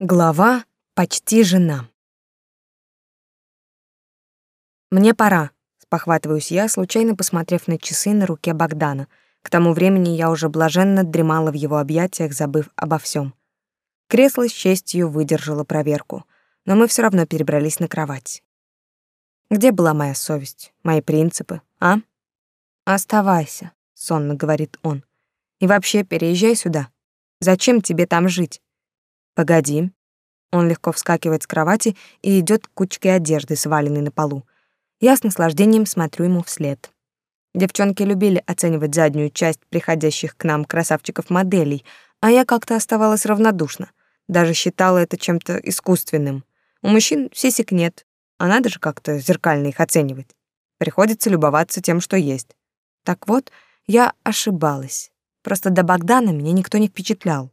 Глава «Почти жена». «Мне пора», — спохватываюсь я, случайно посмотрев на часы на руке Богдана. К тому времени я уже блаженно дремала в его объятиях, забыв обо всем. Кресло с честью выдержало проверку, но мы все равно перебрались на кровать. Где была моя совесть, мои принципы, а? «Оставайся», — сонно говорит он. «И вообще переезжай сюда. Зачем тебе там жить?» Погоди. Он легко вскакивает с кровати и идет к кучке одежды, сваленной на полу. Я с наслаждением смотрю ему вслед. Девчонки любили оценивать заднюю часть приходящих к нам красавчиков-моделей, а я как-то оставалась равнодушна. Даже считала это чем-то искусственным. У мужчин сисек нет, а надо же как-то зеркально их оценивать. Приходится любоваться тем, что есть. Так вот, я ошибалась. Просто до Богдана меня никто не впечатлял.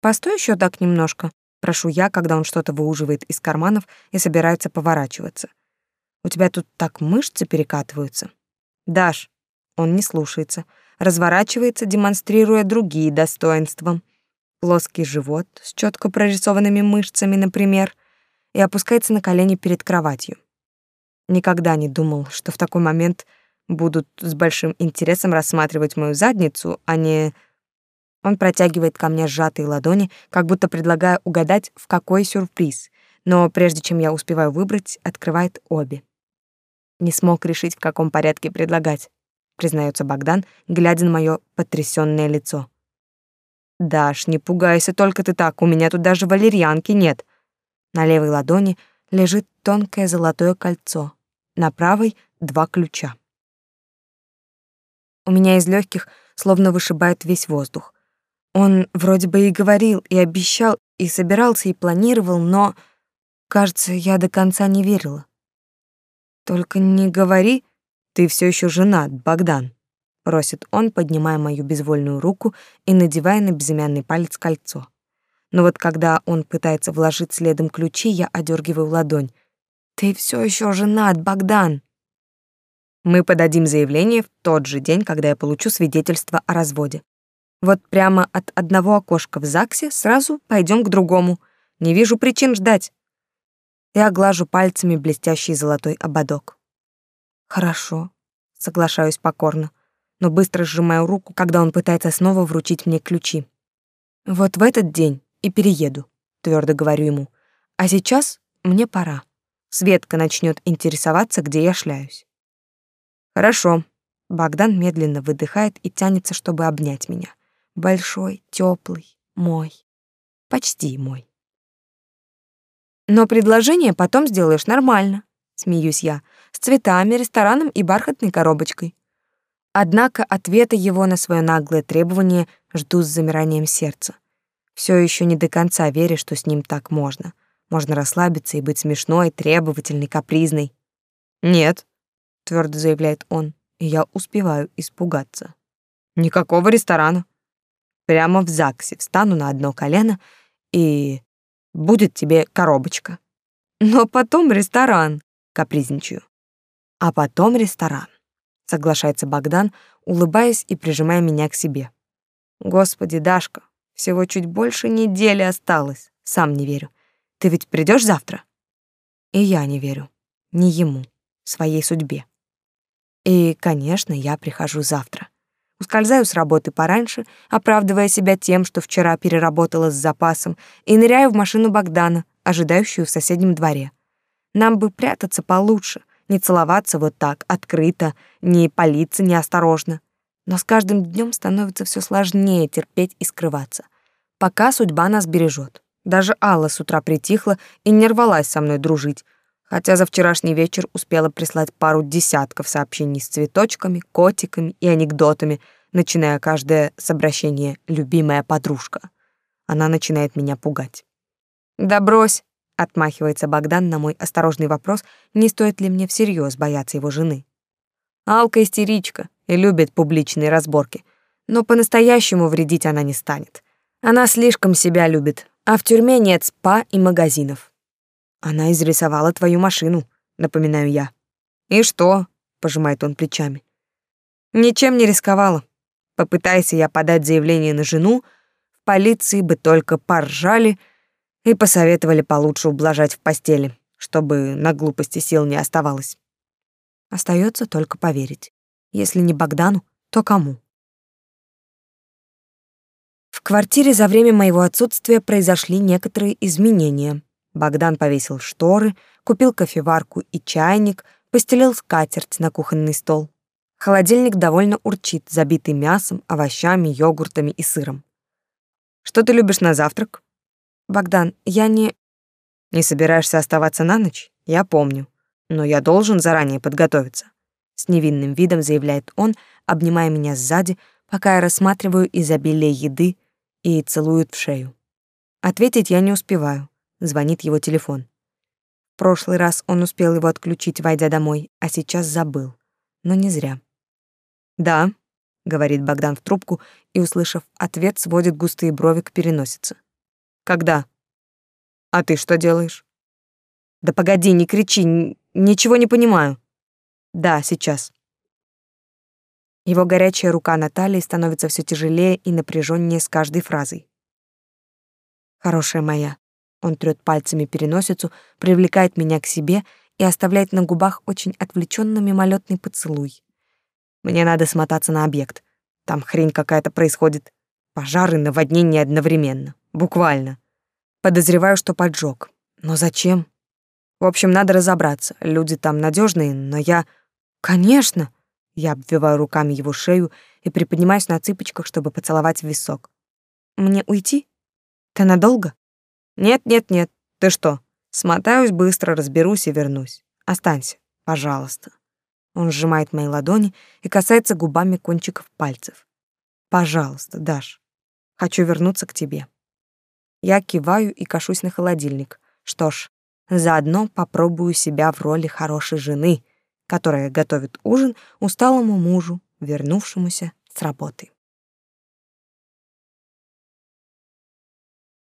Постой еще так немножко, прошу я, когда он что-то выуживает из карманов и собирается поворачиваться. У тебя тут так мышцы перекатываются. Даш, он не слушается, разворачивается, демонстрируя другие достоинства. Плоский живот с четко прорисованными мышцами, например, и опускается на колени перед кроватью. Никогда не думал, что в такой момент будут с большим интересом рассматривать мою задницу, а не он протягивает ко мне сжатые ладони, как будто предлагая угадать, в какой сюрприз. Но прежде чем я успеваю выбрать, открывает обе. Не смог решить, в каком порядке предлагать, признается Богдан, глядя на мое потрясённое лицо. Даш, не пугайся только ты так, у меня тут даже валерьянки нет. На левой ладони лежит тонкое золотое кольцо, на правой два ключа. У меня из легких словно вышибает весь воздух. Он вроде бы и говорил, и обещал, и собирался, и планировал, но, кажется, я до конца не верила. Только не говори, ты все еще женат, Богдан, просит он, поднимая мою безвольную руку и надевая на безымянный палец кольцо. Но вот когда он пытается вложить следом ключи, я одергиваю ладонь. Ты все еще женат, Богдан. Мы подадим заявление в тот же день, когда я получу свидетельство о разводе. Вот прямо от одного окошка в ЗАГСе сразу пойдем к другому. Не вижу причин ждать. Я глажу пальцами блестящий золотой ободок. Хорошо, соглашаюсь покорно, но быстро сжимаю руку, когда он пытается снова вручить мне ключи. Вот в этот день и перееду, твердо говорю ему. А сейчас мне пора. Светка начнет интересоваться, где я шляюсь. Хорошо. Богдан медленно выдыхает и тянется, чтобы обнять меня большой, теплый, мой. Почти мой. Но предложение потом сделаешь нормально, смеюсь я, с цветами, рестораном и бархатной коробочкой. Однако ответа его на свое наглое требование жду с замиранием сердца. Все еще не до конца верю, что с ним так можно. Можно расслабиться и быть смешной, требовательной, капризной. «Нет», — твердо заявляет он, и я успеваю испугаться. «Никакого ресторана. Прямо в ЗАГСе встану на одно колено и будет тебе коробочка. Но потом ресторан, капризничаю. А потом ресторан, соглашается Богдан, улыбаясь и прижимая меня к себе. Господи, Дашка, всего чуть больше недели осталось. Сам не верю. Ты ведь придешь завтра? И я не верю. Не ему, своей судьбе. И, конечно, я прихожу завтра. Ускользаю с работы пораньше, оправдывая себя тем, что вчера переработала с запасом, и ныряю в машину Богдана, ожидающую в соседнем дворе. Нам бы прятаться получше, не целоваться вот так, открыто, не палиться неосторожно. Но с каждым днем становится все сложнее терпеть и скрываться. Пока судьба нас бережет. Даже Алла с утра притихла и не рвалась со мной дружить, хотя за вчерашний вечер успела прислать пару десятков сообщений с цветочками, котиками и анекдотами, начиная каждое с обращения «любимая подружка». Она начинает меня пугать. «Да брось!» — отмахивается Богдан на мой осторожный вопрос, не стоит ли мне всерьез бояться его жены. Алка истеричка и любит публичные разборки, но по-настоящему вредить она не станет. Она слишком себя любит, а в тюрьме нет спа и магазинов. Она изрисовала твою машину, напоминаю я. И что? пожимает он плечами. Ничем не рисковала. Попытайся я подать заявление на жену, в полиции бы только поржали и посоветовали получше ублажать в постели, чтобы на глупости сил не оставалось. Остается только поверить. Если не Богдану, то кому? В квартире за время моего отсутствия произошли некоторые изменения. Богдан повесил шторы, купил кофеварку и чайник, постелил скатерть на кухонный стол. Холодильник довольно урчит, забитый мясом, овощами, йогуртами и сыром. Что ты любишь на завтрак? Богдан, я не... Не собираешься оставаться на ночь? Я помню. Но я должен заранее подготовиться. С невинным видом заявляет он, обнимая меня сзади, пока я рассматриваю изобилие еды и целует в шею. Ответить я не успеваю. Звонит его телефон. В прошлый раз он успел его отключить, войдя домой, а сейчас забыл. Но не зря. «Да», — говорит Богдан в трубку и, услышав ответ, сводит густые брови к переносице. «Когда?» «А ты что делаешь?» «Да погоди, не кричи, ничего не понимаю». «Да, сейчас». Его горячая рука на талии становится все тяжелее и напряженнее с каждой фразой. «Хорошая моя». Он трёт пальцами переносицу, привлекает меня к себе и оставляет на губах очень отвлеченно мимолетный поцелуй. Мне надо смотаться на объект. Там хрень какая-то происходит. Пожары, наводнения одновременно. Буквально. Подозреваю, что поджог. Но зачем? В общем, надо разобраться. Люди там надежные, но я... Конечно! Я обвиваю руками его шею и приподнимаюсь на цыпочках, чтобы поцеловать в висок. Мне уйти? Ты надолго? Нет, нет, нет. Ты что? Смотаюсь быстро, разберусь и вернусь. Останься, пожалуйста. Он сжимает мои ладони и касается губами кончиков пальцев. Пожалуйста, Даш. Хочу вернуться к тебе. Я киваю и кашусь на холодильник. Что ж, заодно попробую себя в роли хорошей жены, которая готовит ужин усталому мужу, вернувшемуся с работы.